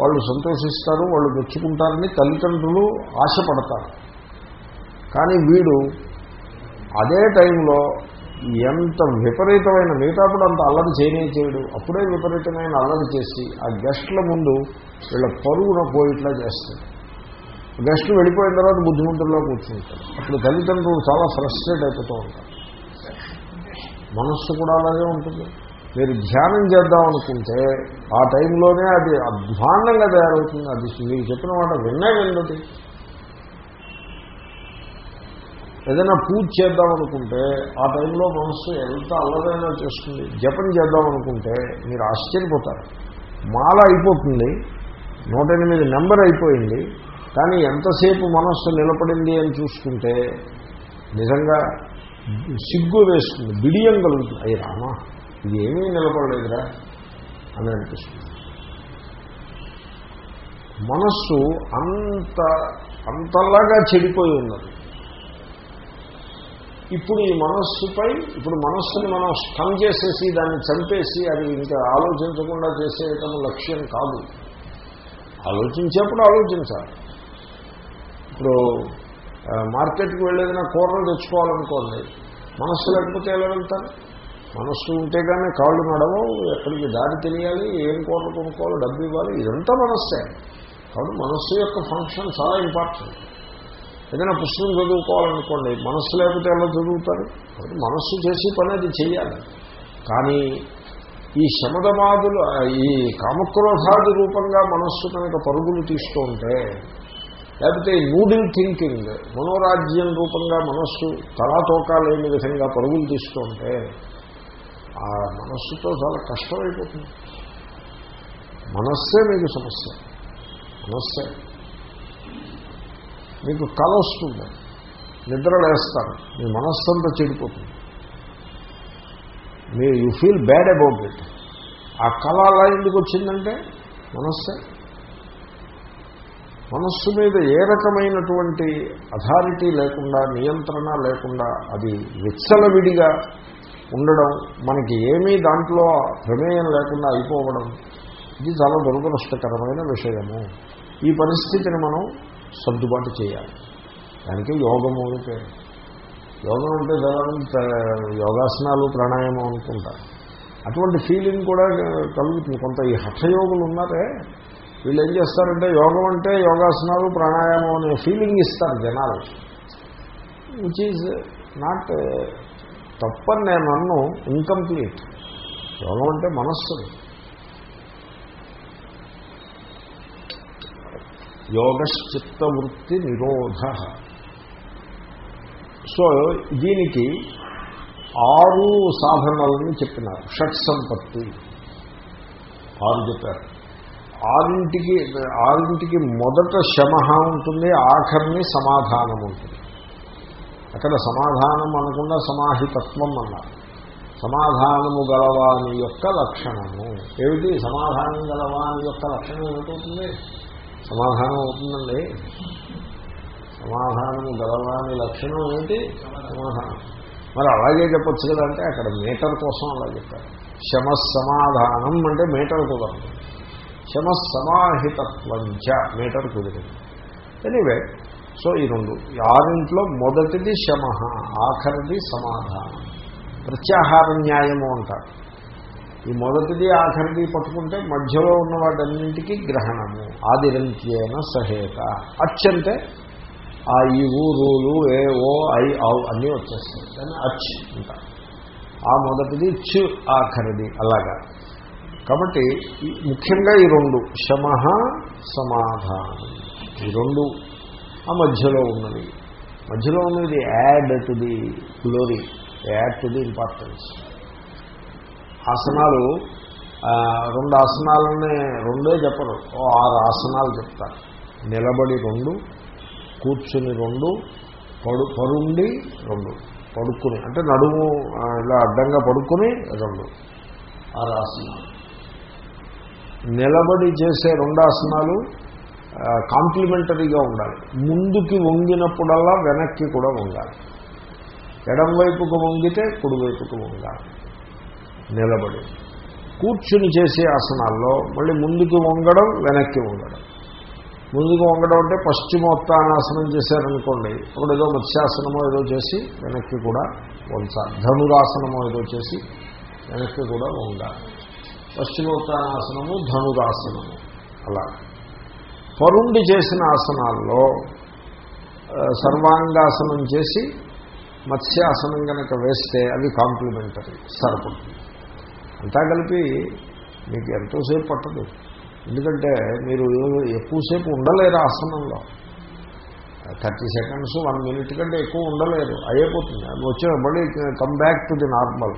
వాళ్ళు సంతోషిస్తారు వాళ్ళు మెచ్చుకుంటారని తల్లిదండ్రులు ఆశపడతారు. కానీ వీడు అదే టైంలో ఎంత విపరీతమైన మిగతాప్పుడు అంత అల్లరి చేయనే చేయడు అప్పుడే విపరీతమైన అల్లరి చేసి ఆ గెస్ట్ల ముందు వీళ్ళ పరుగున పోయిట్లా చేస్తాడు. గెస్ట్లు వెళ్ళిపోయిన తర్వాత బుద్ధిమంతుల్లో కూర్చుంటారు. అప్పుడు తల్లిదండ్రులు చాలా ఫ్రస్ట్రేట్ అయిపోతూ ఉంటారు. మనస్సు కూడా అలాగే ఉంటుంది. మీరు ధ్యానం చేద్దాం అనుకుంటే ఆ టైంలోనే అది అధ్వాన్నంగా తయారవుతుంది. అది మీరు చెప్పిన మాట విన్నా విన్నది ఏదైనా పూజ చేద్దాం అనుకుంటే ఆ టైంలో మనస్సు ఎంత అల్లదైనా చేస్తుంది. జపం చేద్దాం అనుకుంటే మీరు ఆశ్చర్యపోతారు. మాల అయిపోతుంది నూట ఎనిమిది నెంబర్ అయిపోయింది కానీ ఎంతసేపు మనస్సు నిలబడింది అని చూసుకుంటే నిజంగా సిగ్గు వేస్తుంది బిడియం కలుగుతుంది. అయ్యి రామా ఇది ఏమీ నిలబడలేదురా అని అనిపిస్తుంది. మనస్సు అంత అంతలాగా చెడిపోయి ఉన్నది. ఇప్పుడు ఈ మనస్సుపై ఇప్పుడు మనస్సుని మనం స్టమ్ చేసేసి దాన్ని చంపేసి అది ఇంకా ఆలోచించకుండా చేసేయటం లక్ష్యం కాదు. ఆలోచించేప్పుడు ఆలోచించాలి. ఇప్పుడు మార్కెట్కి వెళ్ళేదైనా కూరలు తెచ్చుకోవాలనుకోండి మనస్సు లేకపోతే ఎలా వెళ్తారు? మనస్సు ఉంటే కానీ కాళ్ళు నడవవు ఎక్కడికి దారి తెలియాలి ఏం కూరలు కొనుక్కోవాలి డబ్బు ఇవ్వాలి ఇదంతా మనస్సే. కాబట్టి మనస్సు యొక్క ఫంక్షన్ చాలా ఇంపార్టెంట్. ఏదైనా పుస్తకం చదువుకోవాలనుకోండి మనస్సు లేకపోతే ఎలా చదువుతారు? మనస్సు చేసి పని అది చేయాలి. కానీ ఈ శమదమాదులు ఈ కామక్రోధాది రూపంగా మనస్సు కనుక పరుగులు తీస్తూ ఉంటే లేకపోతే నూడిల్ థింకింగ్ మనోరాజ్యం రూపంగా మనస్సు తలాతోకా లేని విధంగా పరుగులు తీస్తూ ఉంటే ఆ మనస్సుతో చాలా కష్టమైపోతుంది. మనస్సే మీకు సమస్య. మనస్సే. మీకు కళ వస్తుంది. నిద్ర లేస్తారు. మీ మనస్సంతా చెడిపోతుంది. మీరు you feel bad about it ఆ కళ అలా ఎందుకు వచ్చిందంటే మనస్సే. మనస్సు మీద ఏ రకమైనటువంటి అథారిటీ లేకుండా నియంత్రణ లేకుండా అది విచ్చలవిడిగా ఉండడం మనకి ఏమీ దాంట్లో ప్రమేయం లేకుండా అయిపోవడం ఇది చాలా దురదృష్టకరమైన విషయము. ఈ పరిస్థితిని మనం సర్దుబాటు చేయాలి. దానికి యోగము అని పేరు. యోగం అంటే చాలామంది యోగాసనాలు ప్రాణాయామం అనుకుంటారు అటువంటి ఫీలింగ్ కూడా కలుగుతుంది. కొంత ఈ హఠయోగులు ఉన్నారే వీళ్ళు ఏం చేస్తారంటే యోగం అంటే యోగాసనాలు ప్రాణాయామం అనే ఫీలింగ్ ఇస్తారు జనాలు. విచ్ ఈజ్ నాట్ తప్పని నేను అన్ను ఇన్కంప్లీట్ యోగం అంటే మనస్సు యోగశ్చిత్త వృత్తి నిరోధ. సో దీనికి ఆరు సాధనలని చెప్పినారు. షట్ సంపత్తి ఆరు చెప్పారు. ఆరింటికి ఆరింటికి మొదట శమ ఉంటుంది ఆఖరిని సమాధానం ఉంటుంది. అక్కడ సమాధానం అనకుండా సమాహితత్వం అన్నారు. సమాధానము గలవాని యొక్క లక్షణము. ఏమిటి? సమాధానం గలవాని యొక్క లక్షణం ఏమిటవుతుంది సమాధానం అవుతుందండి. సమాధానము గలవాని లక్షణం ఏంటి? సమాధానం. మరి అలాగే చెప్పొచ్చు కదా అంటే అక్కడ మీటర్ కోసం అలా చెప్పారు. శమ సమాధానం అంటే మీటర్ కుదరదు. శమ సమాహితత్వంచ మీటర్ కుదిరింది. ఎనీవే సో ఈ రెండు ఆరింట్లో మొదటిది శమ ఆఖరిది సమాధానం. ప్రత్యాహార న్యాయము అంటారు. ఈ మొదటిది ఆఖరిది పట్టుకుంటే మధ్యలో ఉన్న వాటన్నింటికీ గ్రహణము. ఆదిరంత్యేన సహేత. అచ్ అంటే ఆ ఈ ఊరులు ఏ ఓ ఐ ఔ అన్నీ వచ్చేస్తాయి. దాన్ని అచ్ అంటారు. ఆ మొదటిది చు ఆఖరిది అలాగా. కాబట్టి ముఖ్యంగా ఈ రెండు శమ సమాధానం. ఈ రెండు ఆ మధ్యలో ఉన్నది మధ్యలో ఉన్నది add to the glory add to the importance ఆసనాలు రెండు ఆసనాలనే రెండే చెప్పరు. ఓ ఆరు ఆసనాలు చెప్తారు. నిలబడి రెండు కూర్చుని రెండు పడు పరుండి రెండు. పడుకుని అంటే నడుము ఇలా అడ్డంగా పడుకుని రెండు. ఆరు ఆసనాలు. నిలబడి చేసే రెండు ఆసనాలు కాంప్లిమెంటరీగా ఉండాలి. ముందుకి వంగినప్పుడల్లా వెనక్కి కూడా వంగాలి. ఎడం వైపుకు వంగితే కుడివైపుకు వంగాలి. నిలబడి. కూర్చుని చేసే ఆసనాల్లో మళ్ళీ ముందుకు వంగడం వెనక్కి వంగడం. ముందుకు వంగడం అంటే పశ్చిమోత్తానాసనం చేశారనుకోండి అప్పుడు ఏదో మత్స్యాసనమో ఏదో చేసి వెనక్కి కూడా వంచాలి. ధనురాసనమో ఏదో చేసి వెనక్కి కూడా వంగాలి. పశ్చిమోత్తానాసనము ధనురాసనము. అలా. పరుండి చేసిన ఆసనాల్లో సర్వాంగాసనం చేసి మత్స్యాసనం కనుక వేస్తే అవి కాంప్లిమెంటరీ సరిపడుతుంది అంతా కలిపి మీకు ఎంతోసేపు పట్టదు. ఎందుకంటే మీరు ఎక్కువసేపు ఉండలేరు ఆసనంలో. థర్టీ సెకండ్స్ వన్ మినిట్ కంటే ఎక్కువ ఉండలేరు. అయిపోతుంది. అది వచ్చిన మళ్ళీ come back to the normal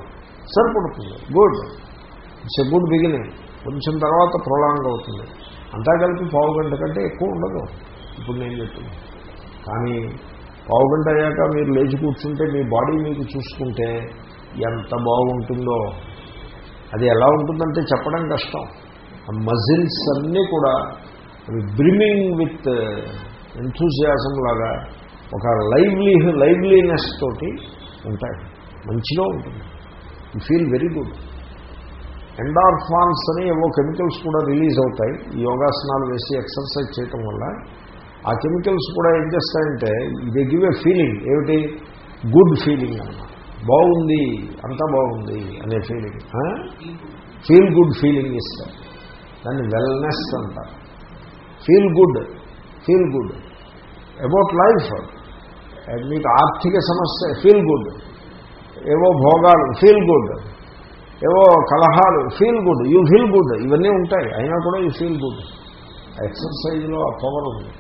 సరిపడుతుంది. Good it's a good beginning కొంచెం తర్వాత ప్రొలాంగ్ అవుతుంది. అంతా కలిపి పావు గంట కంటే ఎక్కువ ఉండదు. ఇప్పుడు నేను చెప్తున్నాను కానీ పావు గంట అయ్యాక మీరు లేచి కూర్చుంటే మీ బాడీ మీకు చూసుకుంటే ఎంత బాగుంటుందో. అది ఎలా ఉంటుందంటే చెప్పడం కష్టం. ఆ మజిల్స్ అన్నీ కూడా అవి బ్రిమింగ్ విత్ ఎంథూజియాజం లాగా ఒక లైవ్లీ లైవ్లీనెస్ తోటి ఉంటాయి. మంచిగా ఉంటుంది. You feel very good endorphins అని ఏవో కెమికల్స్ కూడా రిలీజ్ అవుతాయి. యోగాసనాలు వేసి ఎక్సర్సైజ్ చేయటం వల్ల ఆ కెమికల్స్ కూడా ఏం చేస్తాయంటే ఇది గివ్ ఏ ఫీలింగ్ ఏమిటి? గుడ్ ఫీలింగ్ అన్నమాట. బాగుంది అంతా బాగుంది అనే ఫీలింగ్ ఫీల్ గుడ్ ఫీలింగ్ ఇస్తారు. దాన్ని వెల్నెస్ అంటారు. Feel good feel good about life మీకు ఆర్థిక సమస్య ఫీల్ గుడ్ ఏవో భోగాలు ఫీల్ గుడ్ ఏవో కలహాలు feel good you feel good ఇవన్నీ ఉంటాయి. అయినా కూడా యూ ఫీల్ గుడ్ ఎక్సర్సైజ్లో ఆ పవర్ ఉంది.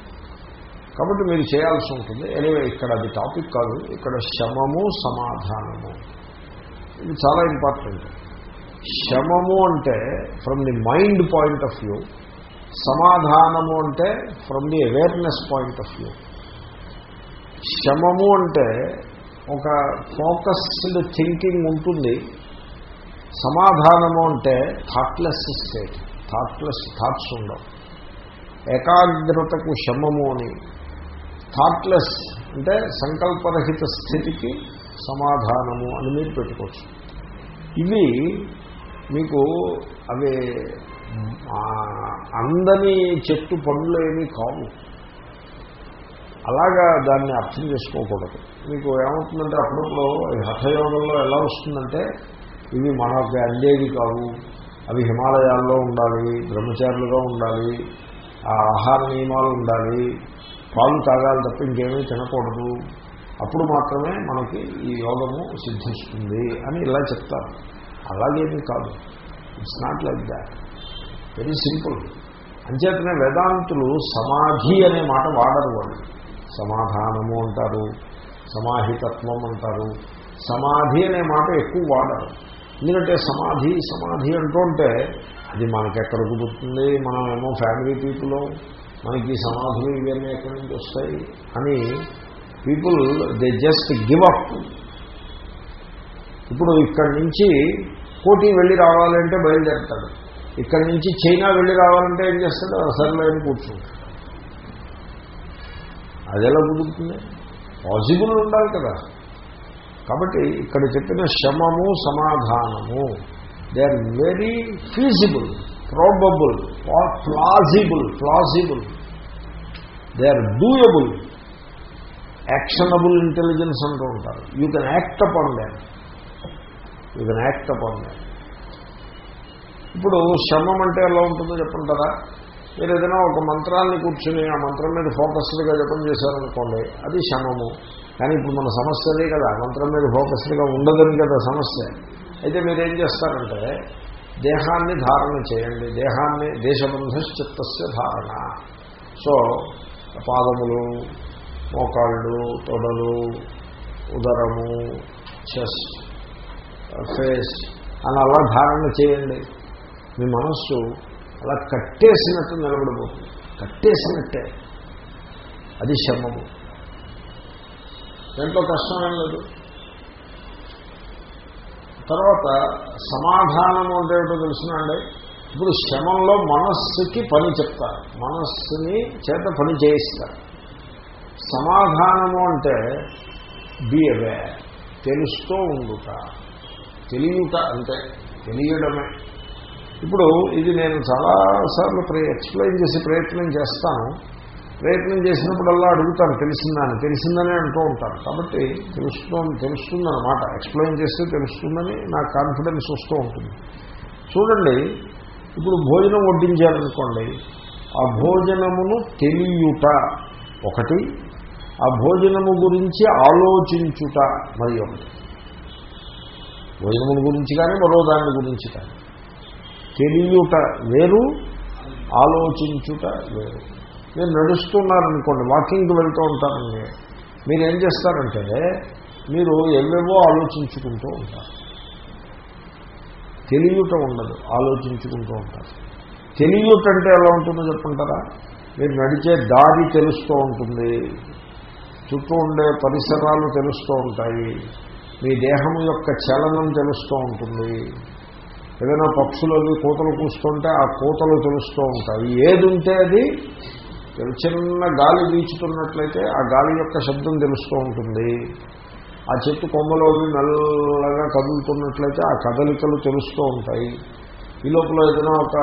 కాబట్టి మీరు చేయాల్సి ఉంటుంది. ఎనివే ఇక్కడ అది టాపిక్ కాదు. ఇక్కడ శమము సమాధానము. ఇది చాలా ఇంపార్టెంట్ శమము అంటే from the mind point of view సమాధానము అంటే from the awareness point of view శమము అంటే ఒక ఫోకస్డ్ థింకింగ్ ఉంటుంది. సమాధానము అంటే థాట్లెస్ స్టేట్ థాట్లెస్ థాట్స్ ఉండవు. ఏకాగ్రతకు శమము అని థాట్లెస్ అంటే సంకల్పరహిత స్థితికి సమాధానము అని మీరు పెట్టుకోవచ్చు. ఇవి మీకు అవి అందని చెట్టు పనులు ఏమీ కావు. అలాగా దాన్ని అర్థం చేసుకోకూడదు. మీకు ఏమవుతుందంటే అప్పుడప్పుడు హఠయోగంలో ఎలా వస్తుందంటే ఇవి మనకి అందేవి కావు అవి హిమాలయాల్లో ఉండాలి బ్రహ్మచారులుగా ఉండాలి ఆ ఆహార నియమాలు ఉండాలి పాలు తాగాలి తప్ప ఇంకేమీ తినకూడదు. అప్పుడు మాత్రమే మనకి ఈ యోగము సిద్ధిస్తుంది అని ఇలా చెప్తారు. అలాగేమీ కాదు. It's not like that very simple అంచేతనే వేదాంతులు సమాధి అనే మాట వాడరు వాళ్ళు. సమాధానము అంటారు సమాహితత్వం అంటారు. సమాధి అనే మాట ఎక్కువ వాడరు. ఎందుకంటే సమాధి సమాధి అంటుంటే అది మనకెక్కడ కుదురుతుంది? మనం ఏమో ఫ్యామిలీ పీపుల్ మనకి సమాధులు ఇవన్నీ ఎక్కడి నుంచి వస్తాయి? అని people they just give up ఇప్పుడు ఇక్కడి నుంచి కోటి వెళ్ళి రావాలంటే బయలుదేరుతాడు. ఇక్కడి నుంచి చైనా వెళ్ళి రావాలంటే ఏం చేస్తాడు? సర్లే అని కూర్చుంటాడు? అది ఎలా కుదురుతుంది? పాసిబుల్ ఉండాలి కదా. కాబట్టి ఇక్కడ చెప్పిన శమము సమాధానము they are very feasible probable plausible plausible they are doable actionable intelligence అంటూ ఉంటారు. You can act upon that you can act upon that ఇప్పుడు శమం అంటే ఎలా ఉంటుందో చెప్పంటారా? మీరు ఏదైనా ఒక మంత్రాన్ని కూర్చుని ఆ మంత్రం మీద ఫోకస్డ్గా జపం చేశారనుకోండి అది శమము. కానీ ఇప్పుడు మన సమస్య అదే కదా. మంత్రం మీద ఫోకస్డ్గా ఉండదని కదా సమస్య. అయితే మీరు ఏం చేస్తారంటే దేహాన్ని ధారణ చేయండి. దేహాన్ని దేశబంధ చిత్తస్య ధారణ. సో పాదములు మోకాళ్ళు తొడలు ఉదరము చెస్ ఫేస్ అని అలా ధారణ చేయండి. మీ మనస్సు అలా కట్టేసినట్టు నిలబడిపోతుంది. కట్టేసినట్టే. అది శమము. దాంట్లో కష్టమేం లేదు. తర్వాత సమాధానము అంటే ఏమిటో తెలుసునండి ఇప్పుడు శమంలో మనస్సుకి పని చెప్తారు. మనస్సుని చేత పని చేయిస్తారు. సమాధానము అంటే బి అవే తెలుస్తూ ఉండుట. తెలియట అంటే తెలియడమే. ఇప్పుడు ఇది నేను చాలాసార్లు ప్రే ఎక్స్ప్లెయిన్ చేసే ప్రయత్నం చేస్తాను. ప్రయత్నం చేసినప్పుడల్లా అడుగుతాను తెలిసిందని. తెలిసిందనే అంటూ ఉంటాను కాబట్టి తెలుస్తుంది తెలుస్తుందన్నమాట. ఎక్స్ప్లెయిన్ చేస్తే తెలుస్తుందని నాకు కాన్ఫిడెన్స్ వస్తూ ఉంటుంది. చూడండి ఇప్పుడు భోజనం వడ్డించాలనుకోండి ఆ భోజనమును తెలియుట ఒకటి ఆ భోజనము గురించి ఆలోచించుట మరి ఒకటి. భోజనముల గురించి కానీ మరో దాని గురించి కానీ. తెలియుట వేరు ఆలోచించుట వేరు. మీరు నడుస్తున్నారనుకోండి వాకింగ్కి వెళ్తూ ఉంటారండి. మీరు ఏం చేస్తారంటే మీరు ఎవెవో ఆలోచించుకుంటూ ఉంటారు. తెలియట ఉండదు ఆలోచించుకుంటూ ఉంటారు. తెలియట అంటే ఎలా ఉంటుందో చెప్పుంటారా? మీరు నడిచే దారి తెలుస్తూ ఉంటుంది. చుట్టూ ఉండే పరిసరాలు తెలుస్తూ ఉంటాయి. మీ దేహం యొక్క చలనం తెలుస్తూ ఉంటుంది. ఏదైనా పక్షులు అవి కూతలు కూస్తుంటే ఆ కూతలు తెలుస్తూ ఉంటాయి. ఏది ఉంటే అది చిన్న గాలి వీచుతున్నట్లయితే ఆ గాలి యొక్క శబ్దం తెలుస్తూ ఉంటుంది. ఆ చెట్టు కొమ్మలోకి మెల్లగా కదులుతున్నట్లయితే ఆ కదలికలు తెలుస్తూ ఉంటాయి. ఈ లోపల ఏదైనా ఒక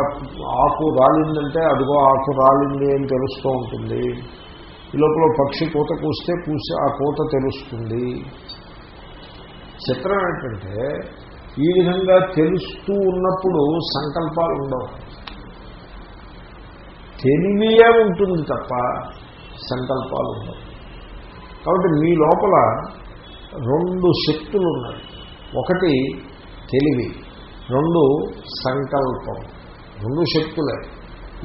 ఆకు రాలిందంటే అదిగో ఆకు రాలింది అని తెలుస్తూ ఉంటుంది. ఈ లోపల పక్షి కూత కూస్తే కూసి ఆ కూత తెలుస్తుంది. చిత్రం ఏంటంటే ఈ విధంగా తెలుస్తూ ఉన్నప్పుడు సంకల్పాలు ఉండవు. తెలివియే ఉంటుంది తప్ప సంకల్పాలు ఉండవు. కాబట్టి మీ లోపల రెండు శక్తులు ఉన్నాయి ఒకటి తెలివి రెండు సంకల్పం. రెండు శక్తులే.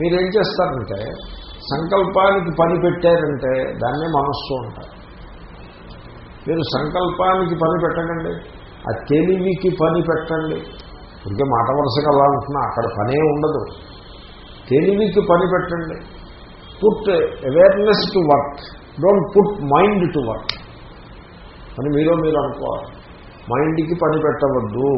మీరేం చేస్తారంటే సంకల్పానికి పని పెట్టారంటే దాన్నే మనస్సు అంటారు. మీరు సంకల్పానికి పని పెట్టకండి ఆ తెలివికి పని పెట్టండి. ఇంకే మాట వరుసగా అలా ఉంటున్నా అక్కడ పనే ఉండదు. తెలివికి పని పెట్టండి. Put awareness to work don't put mind to work అని మీలో మీరు అనుకోవాలి. మైండ్కి పని పెట్టవద్దు.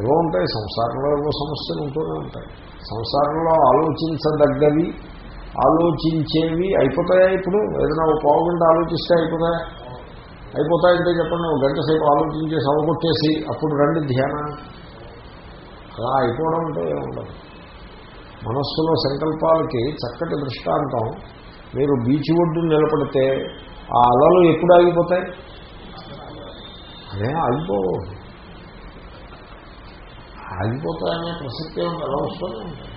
ఏవో ఉంటాయి సంసారంలో ఏవో సమస్యలు ఉంటూనే ఉంటాయి. సంసారంలో ఆలోచించదగ్గవి ఆలోచించేవి అయిపోతాయా ఇప్పుడు? ఏదైనా ఒక పావు గంట ఆలోచిస్తే అయిపోతాయా? అయిపోతాయంటే చెప్పండి ఒక గంట సేపు ఆలోచించేసి అవగొట్టేసి అప్పుడు రండి ధ్యానం అలా అయిపోవడం అంటే ఏముండదు. మనస్సులో సంకల్పాలకి చక్కటి దృష్టాంతం. మీరు బీచ్ ఒడ్డు నిలబడితే ఆ అలలు ఎప్పుడు ఆగిపోతాయి? అదే ఆగిపోవు. ఆగిపోతాయనే ప్రసక్తి ఎలా వస్తూనే ఉంటాయి.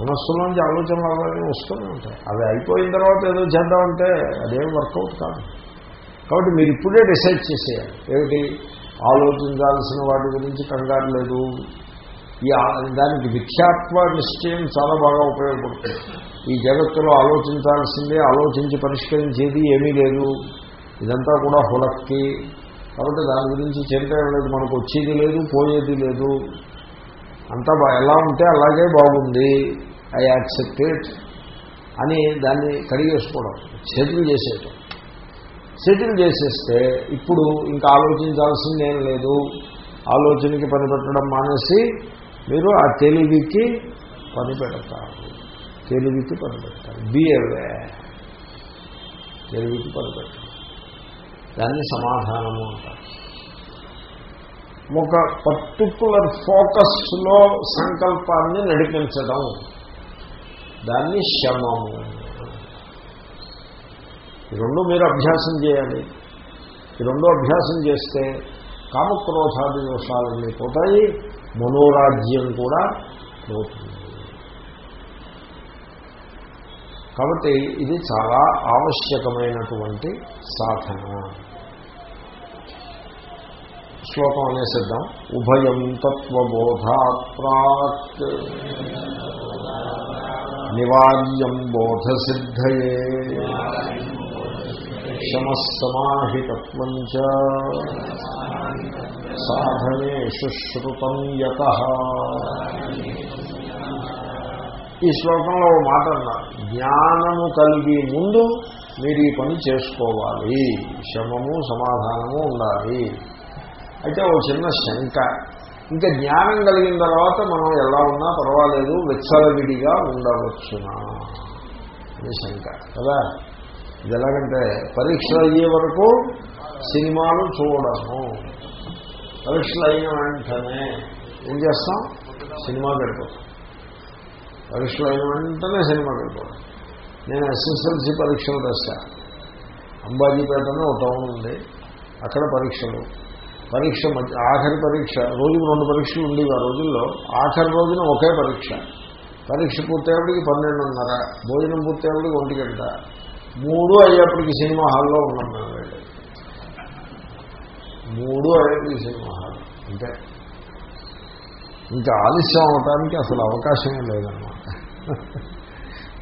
మనస్సులోంచి ఆలోచనలు అలాగే వస్తూనే ఉంటాయి. అవి అయిపోయిన తర్వాత ఏదో చేద్దామంటే అదేం వర్కౌట్ కాదు. కాబట్టి మీరు ఇప్పుడే డిసైడ్ చేసేయాలి. ఏమిటి? ఆలోచించాల్సిన వాటి గురించి కంగారు లేదు. ఈ దానికి విఖ్యాత్వ నిశ్చయం చాలా బాగా ఉపయోగపడుతుంది. ఈ జగత్తులో ఆలోచించాల్సిందే ఆలోచించి పరిష్కరించేది ఏమీ లేదు. ఇదంతా కూడా హులక్కి. కాబట్టి దాని గురించి చింత లేదు మనకు వచ్చేది లేదు పోయేది లేదు. అంతా ఎలా ఉంటే అలాగే బాగుంది. ఐ యాక్సెప్ట్ ఇట్ అని దాన్ని కడిగేసుకోవడం సెటిల్ చేసేయటం. సెటిల్ చేసేస్తే ఇప్పుడు ఇంకా ఆలోచించాల్సిందేం లేదు. ఆలోచనకి పని పెట్టడం మానేసి మీరు ఆ తెలివికి పని పెడతారు. తెలివికి పని పెడతారు. బిఏవే తెలివికి పని పెట్టారు దాన్ని సమాధానము అంటారు. ఒక పర్టికులర్ ఫోకస్లో సంకల్పాన్ని నడిపించడం. దాన్ని శమము. ఈ రెండు మీరు అభ్యాసం చేయాలి. ఈ రెండు అభ్యాసం చేస్తే కామక్రోధాది దోషాలన్నీ పోతాయి. మనోరాజ్యం కూడా పోతుంది కాబట్టి ఇది చాలా ఆవశ్యకమైనటువంటి సాధన. శ్లోకం అనేసిద్దాం. ఉభయం తత్వబోధాత్ ప్రాక్ నివార్యం బోధసిద్ధయే శమస్సమాహితత్వం సాధనే శ్రుతం యత. ఈ శ్లోకంలో ఒక మాట అన్నారు జ్ఞానము కలిగి ముందు మీరు ఈ పని చేసుకోవాలి. శమము సమాధానము ఉండాలి. అయితే ఒక చిన్న శంక. ఇంకా జ్ఞానం కలిగిన తర్వాత మనం ఎలా ఉన్నా పర్వాలేదు విచ్చలవిడిగా ఉండవచ్చునా? అని శంక. కదా? ఇది ఎలాగంటే పరీక్షలు అయ్యే వరకు సినిమాలు చూడము పరీక్షలు అయిన వెంటనే ఏం చేస్తాం? సినిమా గడిపోతాం పరీక్షలు అయిన వెంటనే సినిమా గడిపోవడం నేను ఎస్ఎస్ఎల్సీ పరీక్షలు రాశాను అంబాజీపేటనే ఒక టౌన్ ఉంది. అక్కడ పరీక్షలు. పరీక్ష మధ్య ఆఖరి పరీక్ష రోజుకు రెండు పరీక్షలు ఉండేవి ఆ రోజుల్లో. ఆఖరి రోజున ఒకే పరీక్ష. పరీక్ష పూర్తయ్యేప్పటికి పన్నెండున్నర. భోజనం పూర్తయ్యేప్పటికి ఒంటి గంట మూడు అయ్యేప్పటికి సినిమా హాల్లో ఉన్నాం మేము వెళ్ళి మూడు అయ్యేప్పటికి సినిమా అంటే ఇంకా ఆలస్యం అవటానికి అసలు అవకాశమే లేదన్నమాట.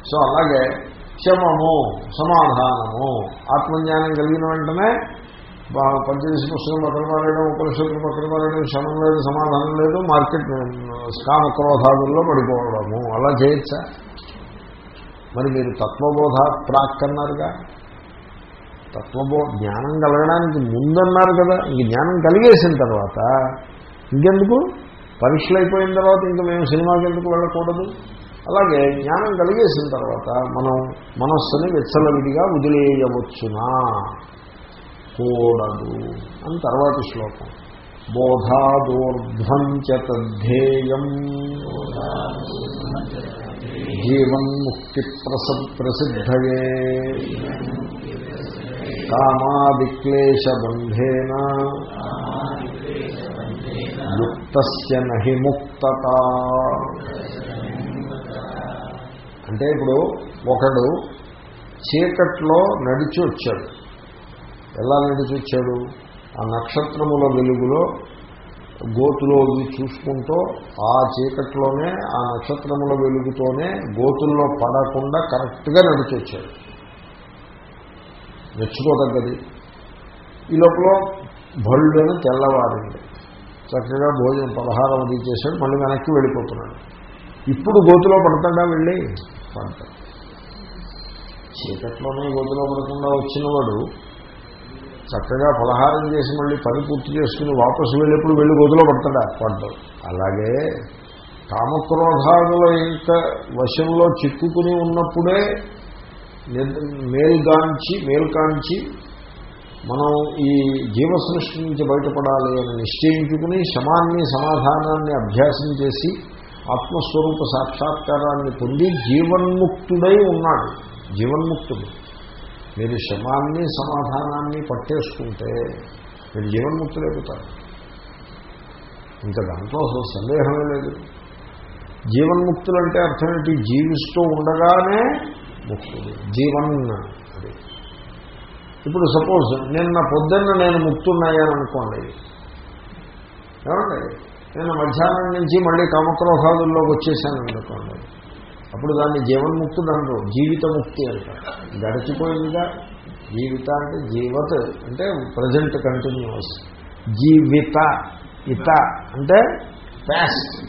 సో అలాగే క్షమము సమాధానము ఆత్మజ్ఞానం కలిగిన వెంటనే పంచదశ పుస్తకం పక్కన పారేయడం ఉపనిషత్తులు పక్కన పారేయడం క్షమం లేదు సమాధానం లేదు మార్కెట్ కామ క్రోధాదుల్లో పడిపోవడము. అలా చేయొచ్చా? మరి మీరు తత్వబోధ ప్రాక్ అన్నారుగా? తత్వబో జ్ఞానం కలగడానికి ముందన్నారు కదా ఇంక జ్ఞానం కలిగేసిన తర్వాత ఇంకెందుకు? పరీక్షలు అయిపోయిన తర్వాత ఇంకా మేము సినిమాకి ఎందుకు వెళ్ళకూడదు? అలాగే జ్ఞానం కలిగేసిన తర్వాత మనం మనస్సుని విచ్చలవిడిగా వదిలేయవచ్చునా? కూడదు అని తర్వాత శ్లోకం. బోధాదోర్ధ్వం తద్ధేయం. జీవన్ముక్తి ప్రస ప్రసిద్ధయే. కామాదిక్లేశబంధేన. యుక్తస్య నహి ముక్తత. అంటే ఇప్పుడు ఒకడు చీకట్లో నడిచి వచ్చాడు. ఎలా నడిచి వచ్చాడు? ఆ నక్షత్రముల వెలుగులో గోతులో చూసుకుంటూ ఆ చీకట్లోనే ఆ నక్షత్రముల వెలుగుతోనే గోతుల్లో పడకుండా కరెక్ట్గా నడిచి వచ్చాడు. మెచ్చుకోదగ్గది. ఈ లోపల భళ్ళుని తెల్లవారింది చక్కగా భోజనం పలహారం అది చేశాడు మళ్ళీ వెనక్కి వెళ్ళిపోతున్నాడు. ఇప్పుడు గోతులో పడతాడా వెళ్ళి? పడతాడు. చీకట్లోనే గోతులో పడకుండా వచ్చినవాడు చక్కగా పలహారం చేసి మళ్ళీ పని పూర్తి చేసుకుని వాపసు వెళ్ళేప్పుడు వెళ్ళి గోతులో పడతాడా? పడ్డాడు అలాగే కామక్రోధాదుల యొక్క వశంలో చిక్కుకుని ఉన్నప్పుడే మేల్గాంచి మేల్కాంచి మనం ఈ జీవ సృష్టి నుంచి బయటపడాలి అని నిశ్చయించుకుని శమాన్ని సమాధానాన్ని అభ్యాసం చేసి ఆత్మస్వరూప సాక్షాత్కారాన్ని పొంది జీవన్ముక్తుడై ఉన్నాడు. జీవన్ముక్తుడు. మీరు శమాన్ని సమాధానాన్ని పట్టేసుకుంటే మీరు జీవన్ముక్తులైపోతారు. ఇంకా దాంట్లో అసలు సందేహమే లేదు. జీవన్ముక్తులు అంటే అర్థం ఏంటి? జీవిస్తూ ఉండగానే ముక్తుడు. జీవన్ అది ఇప్పుడు సపోజ్ నిన్న పొద్దున్న నేను ముక్తున్నాయని అనుకోండి ఏమండి? నేను మధ్యాహ్నం నుంచి మళ్ళీ కామక్రోహాదుల్లోకి వచ్చేసాను అనుకోండి అప్పుడు దాన్ని జీవన్ముక్తుడు అనరు జీవితముక్తి అంటారు. గడిచిపోయిందిగా జీవిత అంటే జీవత్ అంటే ప్రజెంట్ కంటిన్యూస్. జీవిత ఇత అంటే జీవిత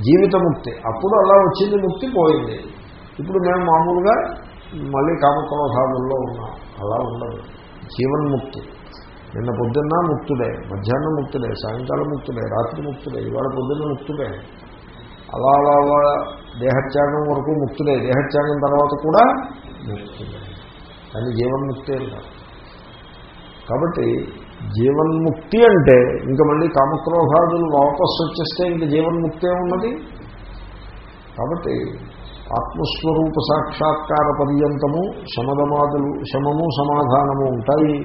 జీవితముక్తి అప్పుడు అలా వచ్చింది ముక్తి పోయింది. ఇప్పుడు మేము మామూలుగా మళ్ళీ కామక్రోధాదుల్లో ఉన్నాం. అలా ఉండదు. జీవన్ముక్తి నిన్న పొద్దున్న ముక్తుడే మధ్యాహ్నం ముక్తుడే సాయంకాలం ముక్తుడే రాత్రి ముక్తుడే ఇవాళ పొద్దున్న ముక్తుడే. అలా అలా అలా దేహత్యాగం వరకు ముక్తుడే. దేహత్యాగం తర్వాత కూడా ముక్తుడే. కానీ జీవన్ముక్తి అంటారు కాబట్టి జీవన్ముక్తి అంటే ఇంకా మళ్ళీ కామక్రోధాదులు వాపసు వచ్చేస్తే ఇంక జీవన్ముక్తి ఉన్నది. కాబట్టి ఆత్మస్వరూప సాక్షాత్కార పర్యంతము శమదమాదులు శమము సమాధానము ఉంటాయి.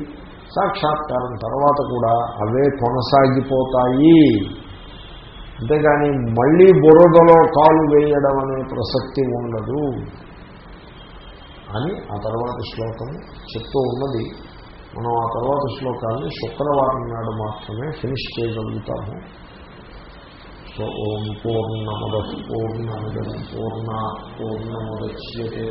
సాక్షాత్కారం తర్వాత కూడా అవే కొనసాగిపోతాయి. అంతేగాని మళ్ళీ బురదలో కాలు వేయడం అనే ప్రసక్తి ఉండదు అని ఆ తర్వాత శ్లోకం చెప్తూ ఉన్నది. మనం ఆ తర్వాత శ్లోకాన్ని శుక్రవారం నాడు మాత్రమే ఫినిష్ చేయగలుగుతాము. ఓం పూర్ణముద పూర్ణమిదం పూర్ణ పూర్ణముద్యతే